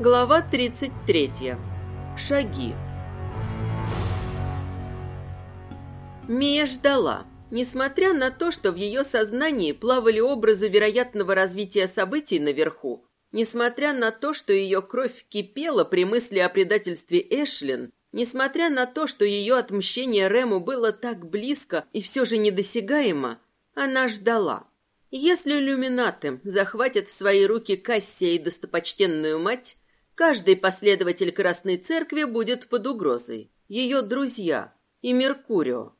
Глава 33. Шаги. Мия ждала. Несмотря на то, что в ее сознании плавали образы вероятного развития событий наверху, несмотря на то, что ее кровь кипела при мысли о предательстве Эшлин, несмотря на то, что ее отмщение Рему было так близко и все же недосягаемо, она ждала. Если люминаты захватят в свои руки Кассия и достопочтенную мать, Каждый последователь Красной Церкви будет под угрозой. Ее друзья и Меркурио.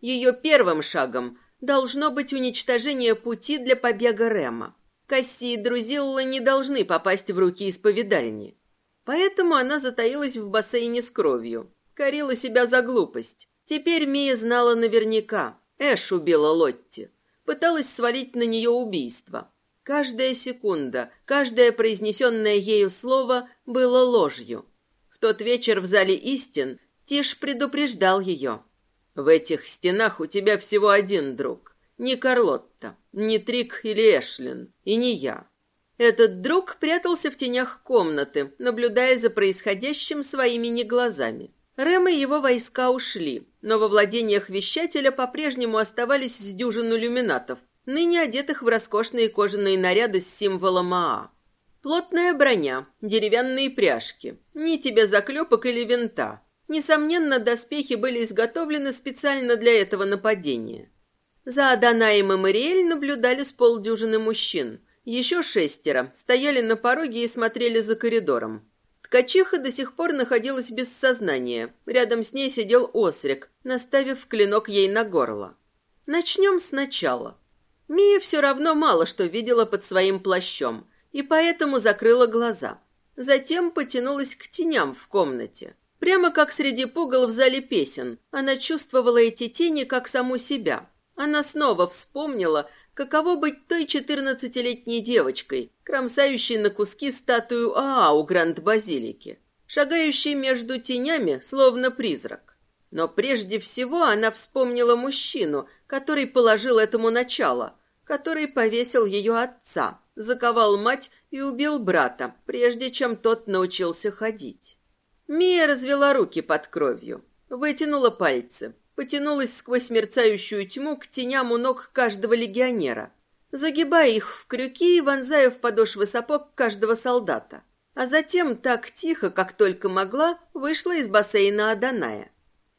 Ее первым шагом должно быть уничтожение пути для побега Рема. Касси и Друзилла не должны попасть в руки исповедальни. Поэтому она затаилась в бассейне с кровью. Корила себя за глупость. Теперь Мия знала наверняка. Эш убила Лотти. Пыталась свалить на нее убийство. Каждая секунда, каждое произнесенное ею слово было ложью. В тот вечер в зале истин Тиш предупреждал ее. «В этих стенах у тебя всего один друг. Не Карлотта, не Трик или Эшлин, и не я». Этот друг прятался в тенях комнаты, наблюдая за происходящим своими не глазами. Рэм и его войска ушли, но во владениях вещателя по-прежнему оставались с дюжину люминатов, ныне одетых в роскошные кожаные наряды с символом Аа. Плотная броня, деревянные пряжки, ни тебе заклепок или винта. Несомненно, доспехи были изготовлены специально для этого нападения. За Аданаем и Мариэль наблюдали с полдюжины мужчин. Еще шестеро стояли на пороге и смотрели за коридором. Ткачиха до сих пор находилась без сознания. Рядом с ней сидел Осрик, наставив клинок ей на горло. Начнем сначала. Мия все равно мало что видела под своим плащом, и поэтому закрыла глаза. Затем потянулась к теням в комнате. Прямо как среди пугал в зале песен, она чувствовала эти тени как саму себя. Она снова вспомнила, каково быть той четырнадцатилетней девочкой, кромсающей на куски статую Аа у Гранд-Базилики, шагающей между тенями, словно призрак. Но прежде всего она вспомнила мужчину, который положил этому начало, который повесил ее отца, заковал мать и убил брата, прежде чем тот научился ходить. Мия развела руки под кровью, вытянула пальцы, потянулась сквозь мерцающую тьму к теням у ног каждого легионера, загибая их в крюки и вонзая в подошвы сапог каждого солдата. А затем так тихо, как только могла, вышла из бассейна Аданая.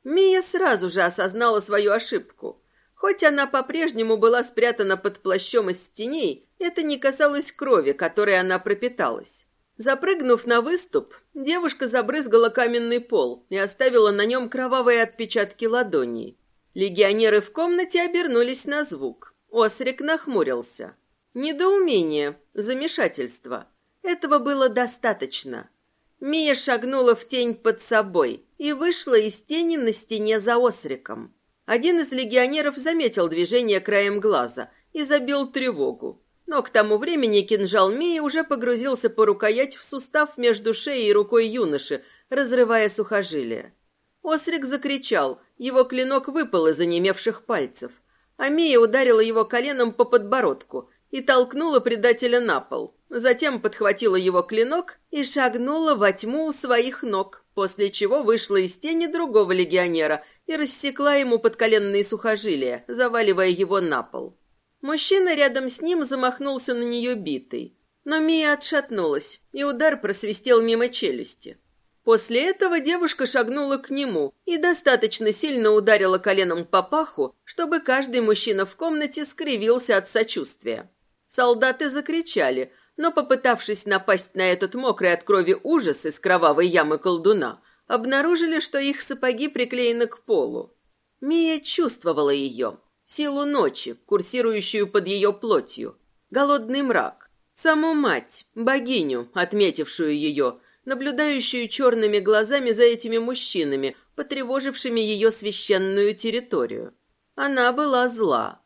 Мия сразу же осознала свою ошибку. Хоть она по-прежнему была спрятана под плащом из теней, это не касалось крови, которой она пропиталась. Запрыгнув на выступ, девушка забрызгала каменный пол и оставила на нем кровавые отпечатки ладоней. Легионеры в комнате обернулись на звук. Осрик нахмурился. Недоумение, замешательство. Этого было достаточно. Мия шагнула в тень под собой и вышла из тени на стене за Осриком. Один из легионеров заметил движение краем глаза и забил тревогу. Но к тому времени кинжал Мии уже погрузился по рукоять в сустав между шеей и рукой юноши, разрывая сухожилие. Осрик закричал, его клинок выпал из онемевших пальцев, а Мия ударила его коленом по подбородку и толкнула предателя на пол. Затем подхватила его клинок и шагнула во тьму у своих ног, после чего вышла из тени другого легионера и рассекла ему подколенные сухожилия, заваливая его на пол. Мужчина рядом с ним замахнулся на нее битой, но Мия отшатнулась, и удар просвистел мимо челюсти. После этого девушка шагнула к нему и достаточно сильно ударила коленом по паху, чтобы каждый мужчина в комнате скривился от сочувствия. Солдаты закричали, но, попытавшись напасть на этот мокрый от крови ужас из кровавой ямы колдуна, обнаружили, что их сапоги приклеены к полу. Мия чувствовала ее, силу ночи, курсирующую под ее плотью, голодный мрак, саму мать, богиню, отметившую ее, наблюдающую черными глазами за этими мужчинами, потревожившими ее священную территорию. Она была зла.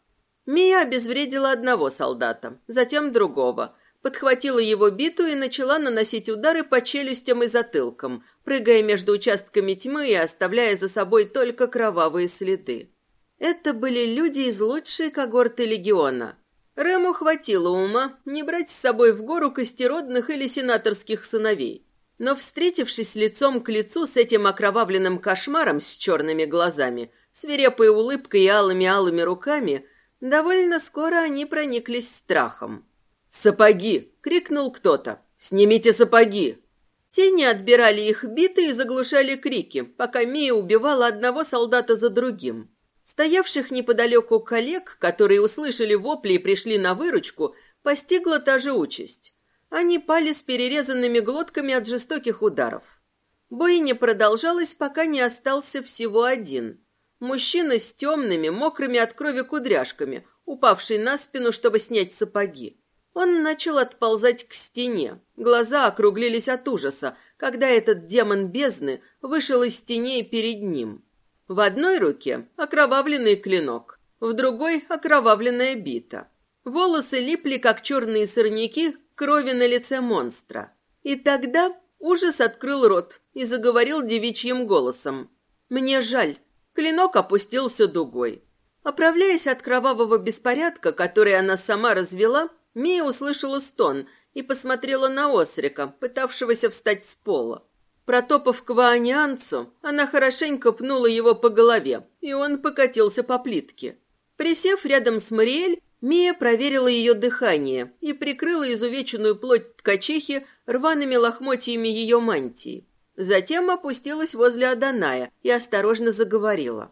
Мия обезвредила одного солдата, затем другого – подхватила его биту и начала наносить удары по челюстям и затылкам, прыгая между участками тьмы и оставляя за собой только кровавые следы. Это были люди из лучшей когорты легиона. Рему хватило ума не брать с собой в гору костеродных или сенаторских сыновей. Но, встретившись лицом к лицу с этим окровавленным кошмаром с черными глазами, свирепой улыбкой и алыми-алыми руками, довольно скоро они прониклись страхом. «Сапоги!» — крикнул кто-то. «Снимите сапоги!» Тени отбирали их биты и заглушали крики, пока Мия убивала одного солдата за другим. Стоявших неподалеку коллег, которые услышали вопли и пришли на выручку, постигла та же участь. Они пали с перерезанными глотками от жестоких ударов. Бойня продолжалась, пока не остался всего один. Мужчина с темными, мокрыми от крови кудряшками, упавший на спину, чтобы снять сапоги. Он начал отползать к стене. Глаза округлились от ужаса, когда этот демон бездны вышел из теней перед ним. В одной руке окровавленный клинок, в другой окровавленная бита. Волосы липли, как черные сорняки, крови на лице монстра. И тогда ужас открыл рот и заговорил девичьим голосом. «Мне жаль». Клинок опустился дугой. Оправляясь от кровавого беспорядка, который она сама развела, Мия услышала стон и посмотрела на Осрика, пытавшегося встать с пола. Протопав к Ваанианцу, она хорошенько пнула его по голове, и он покатился по плитке. Присев рядом с Мариэль, Мия проверила ее дыхание и прикрыла изувеченную плоть ткачихи рваными лохмотьями ее мантии. Затем опустилась возле Аданая и осторожно заговорила.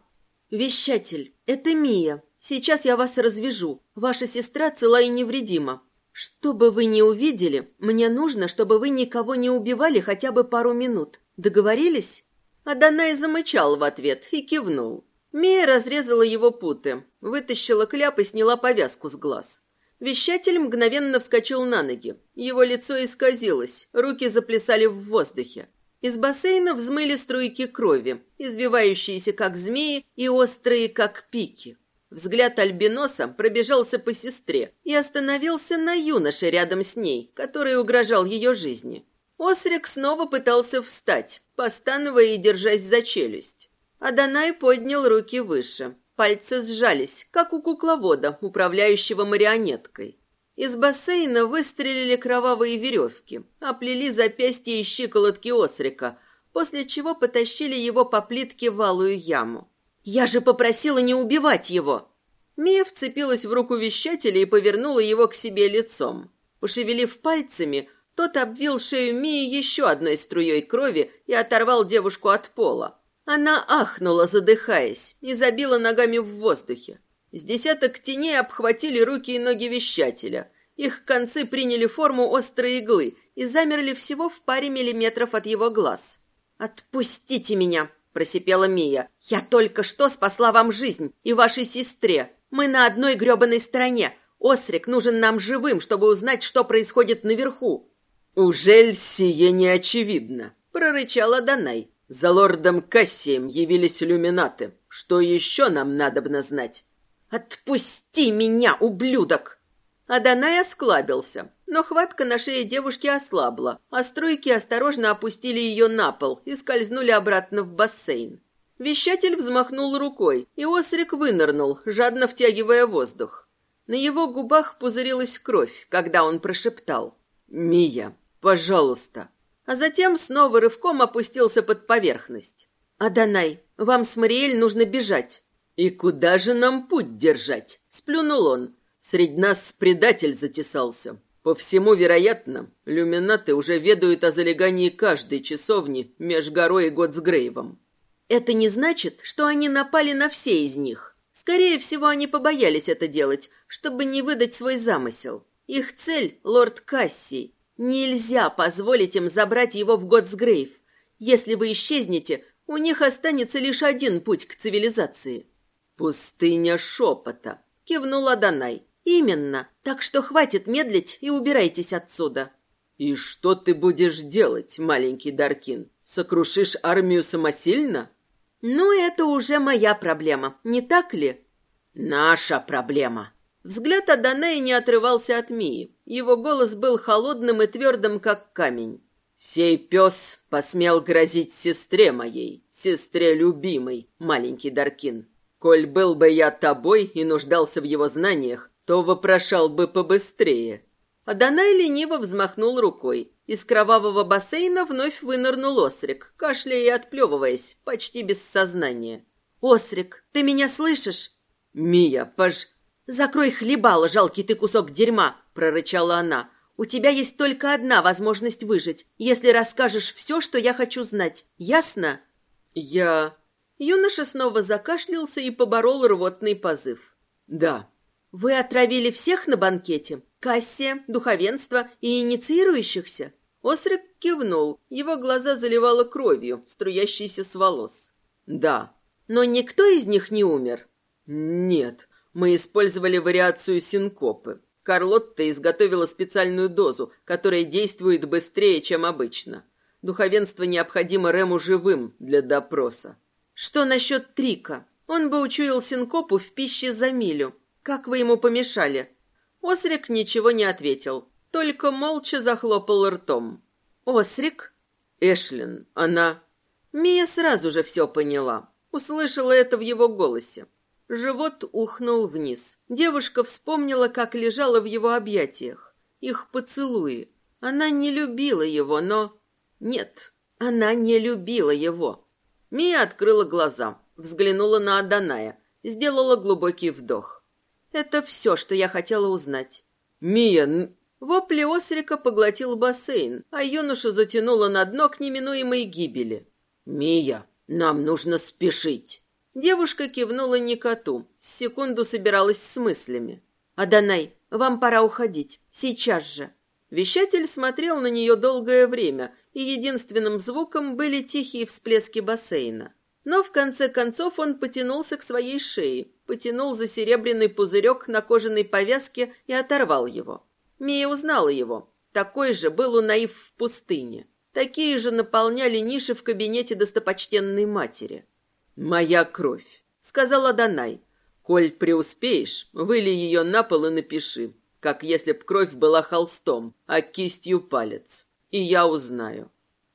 «Вещатель, это Мия. Сейчас я вас развяжу. Ваша сестра цела и невредима. Что бы вы ни увидели, мне нужно, чтобы вы никого не убивали хотя бы пару минут. Договорились?» Аданай замычал в ответ и кивнул. Мия разрезала его путы, вытащила кляп и сняла повязку с глаз. Вещатель мгновенно вскочил на ноги. Его лицо исказилось, руки заплясали в воздухе. Из бассейна взмыли струйки крови, извивающиеся как змеи и острые как пики. Взгляд альбиноса пробежался по сестре и остановился на юноше рядом с ней, который угрожал ее жизни. Осрик снова пытался встать, постановая и держась за челюсть. Адонай поднял руки выше. Пальцы сжались, как у кукловода, управляющего марионеткой. Из бассейна выстрелили кровавые веревки, оплели запястья и щиколотки Осрика, после чего потащили его по плитке в алую яму. «Я же попросила не убивать его!» Мия вцепилась в руку вещателя и повернула его к себе лицом. Пошевелив пальцами, тот обвил шею Мии еще одной струей крови и оторвал девушку от пола. Она ахнула, задыхаясь, и забила ногами в воздухе. С десяток теней обхватили руки и ноги вещателя. Их концы приняли форму острой иглы и замерли всего в паре миллиметров от его глаз. «Отпустите меня!» Просипела Мия. «Я только что спасла вам жизнь и вашей сестре. Мы на одной грёбаной стороне. Осрик нужен нам живым, чтобы узнать, что происходит наверху». «Ужель сие не очевидно?» — прорычала Данай. «За лордом Кассием явились иллюминаты. Что еще нам надобно знать?» «Отпусти меня, ублюдок!» Аданай осклабился, но хватка на шее девушки ослабла, а струйки осторожно опустили ее на пол и скользнули обратно в бассейн. Вещатель взмахнул рукой, и Осрик вынырнул, жадно втягивая воздух. На его губах пузырилась кровь, когда он прошептал «Мия, пожалуйста». А затем снова рывком опустился под поверхность. «Аданай, вам с Мариэль нужно бежать». «И куда же нам путь держать?» — сплюнул он. «Средь нас предатель затесался. По всему вероятно, люминаты уже ведают о залегании каждой часовни меж горой и Готсгрейвом. Это не значит, что они напали на все из них. Скорее всего, они побоялись это делать, чтобы не выдать свой замысел. Их цель — лорд Кассий. Нельзя позволить им забрать его в Готсгрейв. Если вы исчезнете, у них останется лишь один путь к цивилизации. «Пустыня шепота», — кивнула Данай. «Именно. Так что хватит медлить и убирайтесь отсюда». «И что ты будешь делать, маленький Даркин? Сокрушишь армию самосильно?» «Ну, это уже моя проблема, не так ли?» «Наша проблема». Взгляд Адонея не отрывался от Мии. Его голос был холодным и твердым, как камень. «Сей пес посмел грозить сестре моей, сестре любимой, маленький Даркин. Коль был бы я тобой и нуждался в его знаниях, то вопрошал бы побыстрее. Адонай лениво взмахнул рукой. Из кровавого бассейна вновь вынырнул Осрик, кашляя и отплевываясь, почти без сознания. «Осрик, ты меня слышишь?» «Мия, пож...» «Закрой хлебало, жалкий ты кусок дерьма!» — прорычала она. «У тебя есть только одна возможность выжить, если расскажешь все, что я хочу знать. Ясно?» «Я...» Юноша снова закашлялся и поборол рвотный позыв. «Да». «Вы отравили всех на банкете? Кассия, духовенство и инициирующихся?» Осрик кивнул. Его глаза заливало кровью, струящейся с волос. «Да». «Но никто из них не умер?» «Нет. Мы использовали вариацию синкопы. Карлотта изготовила специальную дозу, которая действует быстрее, чем обычно. Духовенство необходимо Рему живым для допроса. Что насчет Трика? Он бы учуял синкопу в пище за милю. Как вы ему помешали? Осрик ничего не ответил, только молча захлопал ртом. Осрик? Эшлин, она... Мия сразу же все поняла. Услышала это в его голосе. Живот ухнул вниз. Девушка вспомнила, как лежала в его объятиях. Их поцелуи. Она не любила его, но... Нет, она не любила его. Мия открыла глаза, взглянула на Аданая, сделала глубокий вдох. Это все, что я хотела узнать. Мия... Вопли Осрика поглотил бассейн, а юношу затянуло на дно к неминуемой гибели. «Мия, нам нужно спешить!» Девушка кивнула не коту, с секунду собиралась с мыслями. «Аданай, вам пора уходить. Сейчас же». Вещатель смотрел на нее долгое время, и единственным звуком были тихие всплески бассейна. Но в конце концов он потянулся к своей шее, потянул за серебряный пузырек на кожаной повязке и оторвал его. Мия узнала его. Такой же был у Наив в пустыне. Такие же наполняли ниши в кабинете достопочтенной матери. «Моя кровь», — сказала Данай. «Коль преуспеешь, вылей ее на пол и напиши, как если б кровь была холстом, а кистью палец. И я узнаю».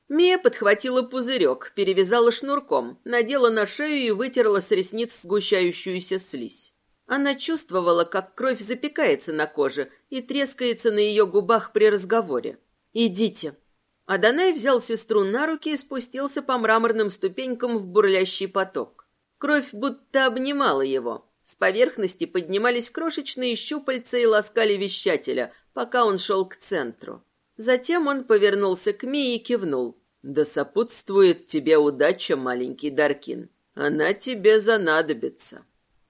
Мия подхватила пузырек, перевязала шнурком, надела на шею и вытерла с ресниц сгущающуюся слизь. Она чувствовала, как кровь запекается на коже и трескается на ее губах при разговоре. «Идите», Адонай взял сестру на руки и спустился по мраморным ступенькам в бурлящий поток. Кровь будто обнимала его. С поверхности поднимались крошечные щупальца и ласкали вещателя, пока он шел к центру. Затем он повернулся к Мии и кивнул. «Да сопутствует тебе удача, маленький Даркин. Она тебе занадобится».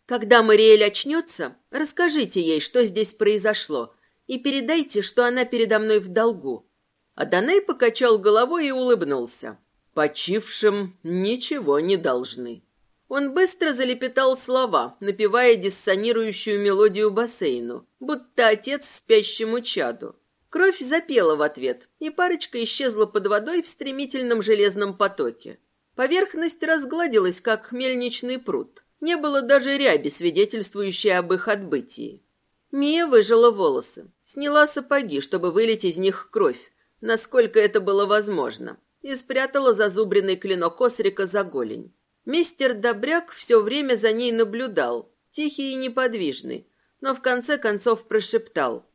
«Когда Мариэль очнется, расскажите ей, что здесь произошло, и передайте, что она передо мной в долгу. Адонай покачал головой и улыбнулся. «Почившим ничего не должны». Он быстро залепетал слова, напевая диссонирующую мелодию бассейну, будто отец спящему чаду. Кровь запела в ответ, и парочка исчезла под водой в стремительном железном потоке. Поверхность разгладилась, как мельничный пруд. Не было даже ряби, свидетельствующей об их отбытии. Мия выжила волосы, сняла сапоги, чтобы вылить из них кровь, насколько это было возможно, и спрятала зазубренный клинок Осрика за голень. Мистер Добряк все время за ней наблюдал, тихий и неподвижный, но в конце концов прошептал.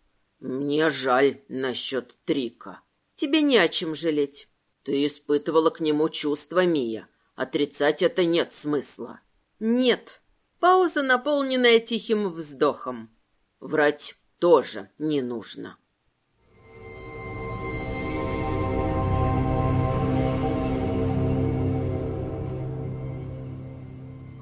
«Мне жаль насчет Трика». «Тебе не о чем жалеть». «Ты испытывала к нему чувства, Мия. Отрицать это нет смысла». «Нет». Пауза, наполненная тихим вздохом. «Врать тоже не нужно».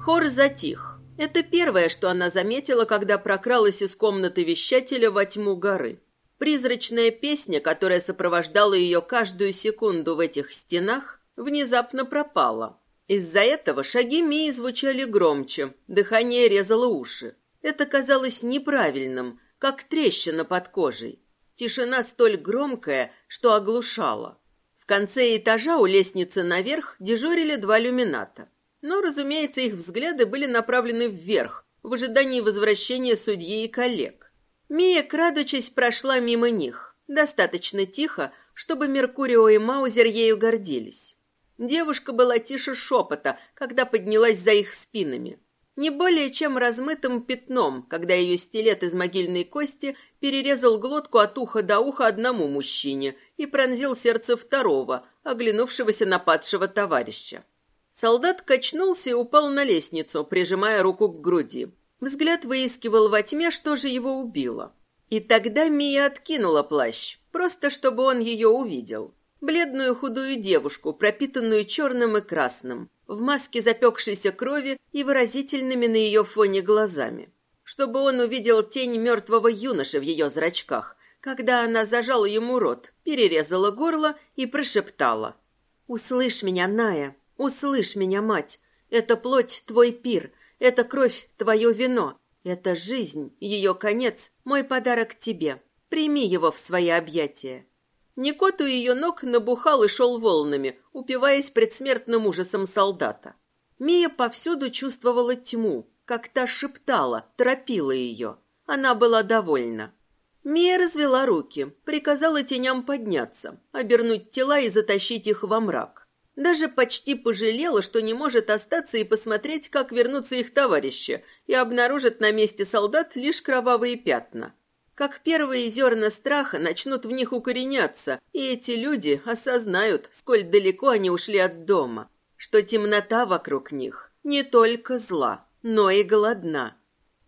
Хор затих. Это первое, что она заметила, когда прокралась из комнаты вещателя во тьму горы. Призрачная песня, которая сопровождала ее каждую секунду в этих стенах, внезапно пропала. Из-за этого шаги Мии звучали громче, дыхание резало уши. Это казалось неправильным, как трещина под кожей. Тишина столь громкая, что оглушала. В конце этажа у лестницы наверх дежурили два люмината. Но, разумеется, их взгляды были направлены вверх, в ожидании возвращения судьи и коллег. Мия, крадучись, прошла мимо них, достаточно тихо, чтобы Меркурио и Маузер ею гордились. Девушка была тише шепота, когда поднялась за их спинами. не более чем размытым пятном, когда ее стилет из могильной кости перерезал глотку от уха до уха одному мужчине и пронзил сердце второго, оглянувшегося на падшего товарища. Солдат качнулся и упал на лестницу, прижимая руку к груди. Взгляд выискивал во тьме, что же его убило. И тогда Мия откинула плащ, просто чтобы он ее увидел. Бледную худую девушку, пропитанную черным и красным, в маске запекшейся крови и выразительными на ее фоне глазами. Чтобы он увидел тень мертвого юноши в ее зрачках, когда она зажала ему рот, перерезала горло и прошептала. «Услышь меня, Ная, услышь меня, мать. Это плоть твой пир, это кровь твое вино, это жизнь, ее конец, мой подарок тебе. Прими его в свои объятия». Никот у ее ног набухал и шел волнами, упиваясь предсмертным ужасом солдата. Мия повсюду чувствовала тьму, как та шептала, торопила ее. Она была довольна. Мия развела руки, приказала теням подняться, обернуть тела и затащить их во мрак. Даже почти пожалела, что не может остаться и посмотреть, как вернутся их товарищи, и обнаружит на месте солдат лишь кровавые пятна как первые зерна страха начнут в них укореняться, и эти люди осознают, сколь далеко они ушли от дома, что темнота вокруг них не только зла, но и голодна.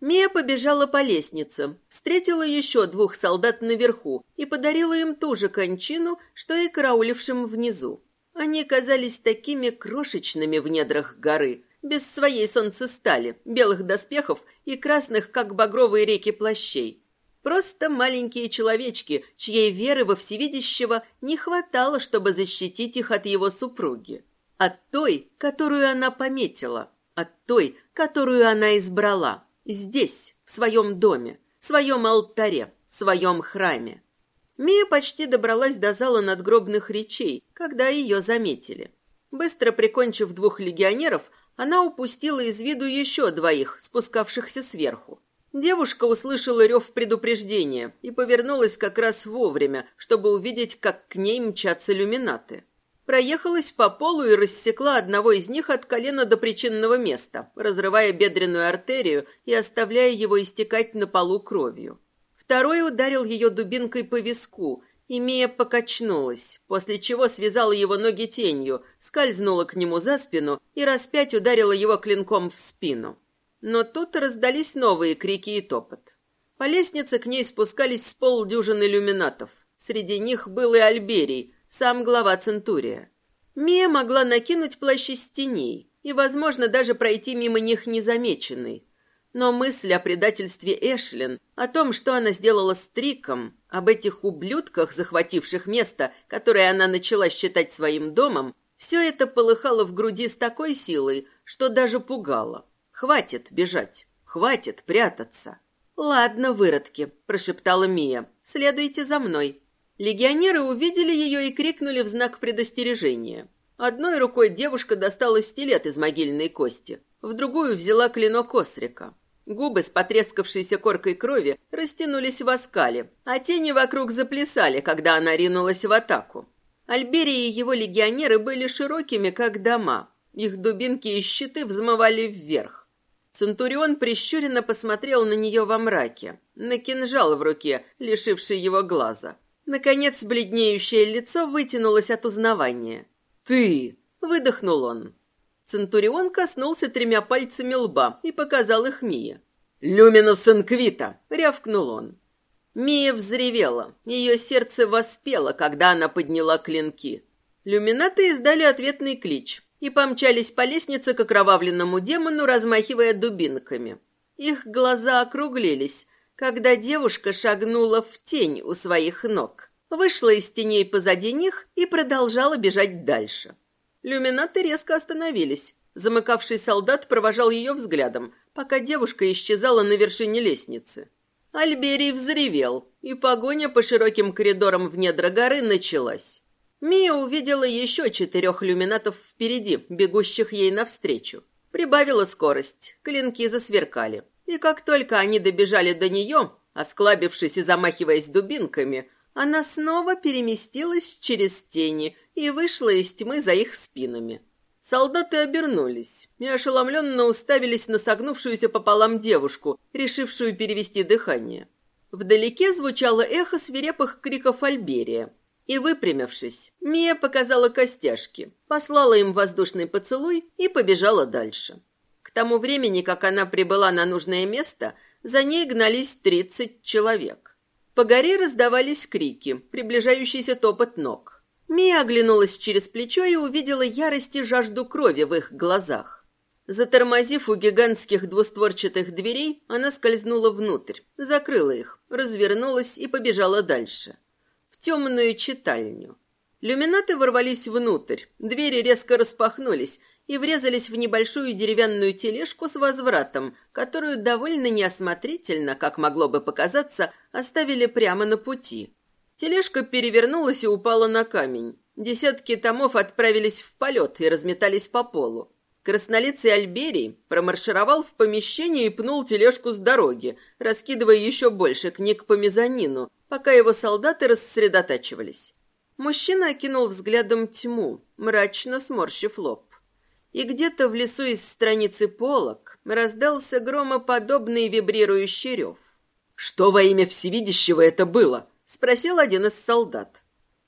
Мия побежала по лестнице, встретила еще двух солдат наверху и подарила им ту же кончину, что и караулившим внизу. Они казались такими крошечными в недрах горы, без своей солнцестали, белых доспехов и красных, как багровые реки, плащей. Просто маленькие человечки, чьей веры во всевидящего не хватало, чтобы защитить их от его супруги. От той, которую она пометила, от той, которую она избрала. Здесь, в своем доме, в своем алтаре, в своем храме. Мия почти добралась до зала надгробных речей, когда ее заметили. Быстро прикончив двух легионеров, она упустила из виду еще двоих, спускавшихся сверху. Девушка услышала рев предупреждения и повернулась как раз вовремя, чтобы увидеть, как к ней мчатся люминаты. Проехалась по полу и рассекла одного из них от колена до причинного места, разрывая бедренную артерию и оставляя его истекать на полу кровью. Второй ударил ее дубинкой по виску, и Мия покачнулась, после чего связала его ноги тенью, скользнула к нему за спину и раз пять ударила его клинком в спину. Но тут раздались новые крики и топот. По лестнице к ней спускались с полдюжины иллюминатов. Среди них был и Альберий, сам глава Центурия. Мия могла накинуть плащ из теней и, возможно, даже пройти мимо них незамеченной. Но мысль о предательстве Эшлин, о том, что она сделала с Триком, об этих ублюдках, захвативших место, которое она начала считать своим домом, все это полыхало в груди с такой силой, что даже пугало. Хватит бежать, хватит прятаться. Ладно, выродки, прошептала Мия. Следуйте за мной. Легионеры увидели ее и крикнули в знак предостережения. Одной рукой девушка достала стилет из могильной кости, в другую взяла клинок Осрика. Губы с потрескавшейся коркой крови растянулись в оскале, а тени вокруг заплясали, когда она ринулась в атаку. Альберия и его легионеры были широкими, как дома. Их дубинки и щиты взмывали вверх. Центурион прищуренно посмотрел на нее во мраке, на кинжал в руке, лишивший его глаза. Наконец, бледнеющее лицо вытянулось от узнавания. «Ты!» — выдохнул он. Центурион коснулся тремя пальцами лба и показал их Мие. «Люминус инквита!» — рявкнул он. Мия взревела. Ее сердце воспело, когда она подняла клинки. Люминаты издали ответный клич и помчались по лестнице к окровавленному демону, размахивая дубинками. Их глаза округлились, когда девушка шагнула в тень у своих ног, вышла из теней позади них и продолжала бежать дальше. Люминаты резко остановились. Замыкавший солдат провожал ее взглядом, пока девушка исчезала на вершине лестницы. Альберий взревел, и погоня по широким коридорам в недра горы началась. Мия увидела еще четырех люминатов впереди, бегущих ей навстречу. Прибавила скорость, клинки засверкали. И как только они добежали до нее, осклабившись и замахиваясь дубинками, она снова переместилась через тени и вышла из тьмы за их спинами. Солдаты обернулись и ошеломленно уставились на согнувшуюся пополам девушку, решившую перевести дыхание. Вдалеке звучало эхо свирепых криков Альберия. И, выпрямившись, Мия показала костяшки, послала им воздушный поцелуй и побежала дальше. К тому времени, как она прибыла на нужное место, за ней гнались тридцать человек. По горе раздавались крики, приближающийся топот ног. Мия оглянулась через плечо и увидела ярость и жажду крови в их глазах. Затормозив у гигантских двустворчатых дверей, она скользнула внутрь, закрыла их, развернулась и побежала дальше. В темную читальню. Люминаты ворвались внутрь, двери резко распахнулись и врезались в небольшую деревянную тележку с возвратом, которую довольно неосмотрительно, как могло бы показаться, оставили прямо на пути. Тележка перевернулась и упала на камень. Десятки томов отправились в полет и разметались по полу. Краснолицый Альберий промаршировал в помещение и пнул тележку с дороги, раскидывая еще больше книг по мезонину, пока его солдаты рассредотачивались. Мужчина окинул взглядом тьму, мрачно сморщив лоб. И где-то в лесу из страницы полок раздался громоподобный вибрирующий рев. «Что во имя всевидящего это было?» спросил один из солдат.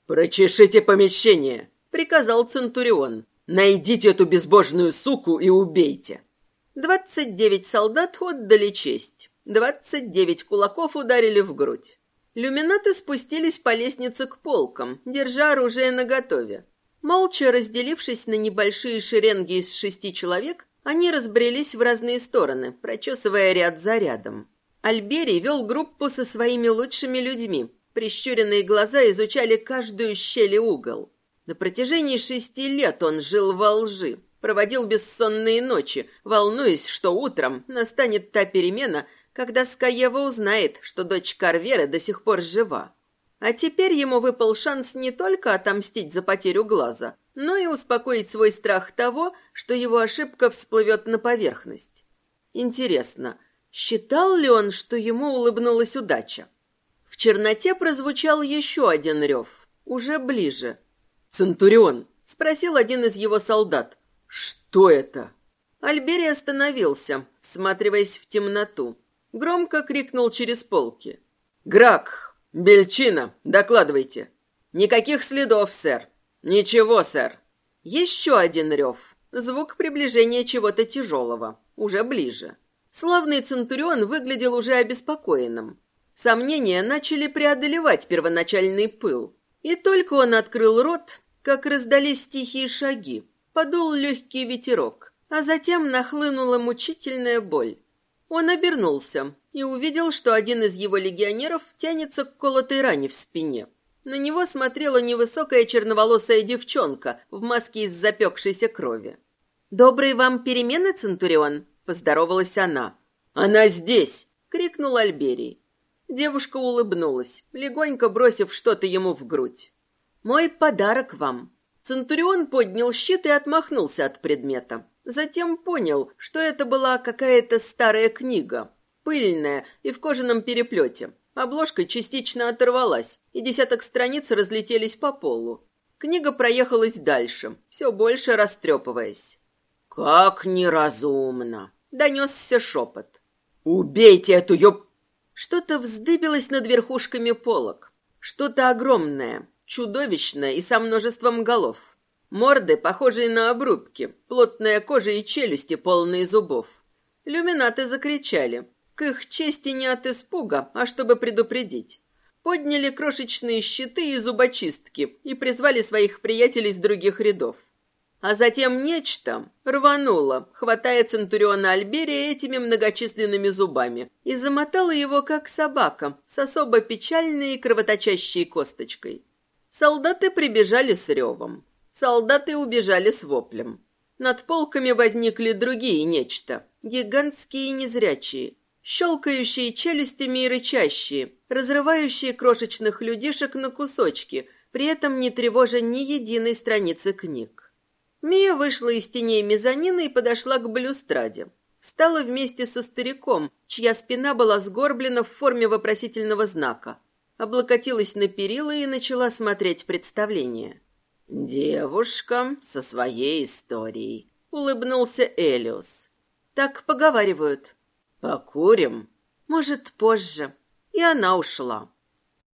«Прочешите помещение», — приказал Центурион. «Найдите эту безбожную суку и убейте». Двадцать девять солдат отдали честь. Двадцать девять кулаков ударили в грудь. Люминаты спустились по лестнице к полкам, держа оружие наготове. Молча разделившись на небольшие шеренги из шести человек, они разбрелись в разные стороны, прочесывая ряд за рядом. Альберий вел группу со своими лучшими людьми, Прищуренные глаза изучали каждую щель и угол. На протяжении шести лет он жил во лжи, проводил бессонные ночи, волнуясь, что утром настанет та перемена, когда Скаева узнает, что дочь Карвера до сих пор жива. А теперь ему выпал шанс не только отомстить за потерю глаза, но и успокоить свой страх того, что его ошибка всплывет на поверхность. Интересно, считал ли он, что ему улыбнулась удача? В черноте прозвучал еще один рев, уже ближе. «Центурион!» — спросил один из его солдат. «Что это?» Альберий остановился, всматриваясь в темноту. Громко крикнул через полки. «Грак! Бельчина! Докладывайте!» «Никаких следов, сэр!» «Ничего, сэр!» Еще один рев. Звук приближения чего-то тяжелого. Уже ближе. Славный Центурион выглядел уже обеспокоенным. Сомнения начали преодолевать первоначальный пыл. И только он открыл рот, как раздались тихие шаги, подул легкий ветерок, а затем нахлынула мучительная боль. Он обернулся и увидел, что один из его легионеров тянется к колотой ране в спине. На него смотрела невысокая черноволосая девчонка в маске из запекшейся крови. «Доброй вам перемены, Центурион!» – поздоровалась она. «Она здесь!» – крикнул Альберий. Девушка улыбнулась, легонько бросив что-то ему в грудь. «Мой подарок вам». Центурион поднял щит и отмахнулся от предмета. Затем понял, что это была какая-то старая книга, пыльная и в кожаном переплете. Обложка частично оторвалась, и десяток страниц разлетелись по полу. Книга проехалась дальше, все больше растрепываясь. «Как неразумно!» — донесся шепот. «Убейте эту ёб...» Что-то вздыбилось над верхушками полок. Что-то огромное, чудовищное и со множеством голов. Морды, похожие на обрубки, плотная кожа и челюсти, полные зубов. Люминаты закричали. К их чести не от испуга, а чтобы предупредить. Подняли крошечные щиты и зубочистки и призвали своих приятелей с других рядов. А затем нечто рвануло, хватая Центуриона Альберия этими многочисленными зубами, и замотало его, как собака, с особо печальной и кровоточащей косточкой. Солдаты прибежали с ревом. Солдаты убежали с воплем. Над полками возникли другие нечто, гигантские и незрячие, щелкающие челюстями и рычащие, разрывающие крошечных людишек на кусочки, при этом не тревожа ни единой страницы книг. Мия вышла из теней мезонина и подошла к балюстраде. Встала вместе со стариком, чья спина была сгорблена в форме вопросительного знака. Облокотилась на перила и начала смотреть представление. Девушка со своей историей. Улыбнулся Элиус. Так поговаривают. Покурим? Может, позже. И она ушла.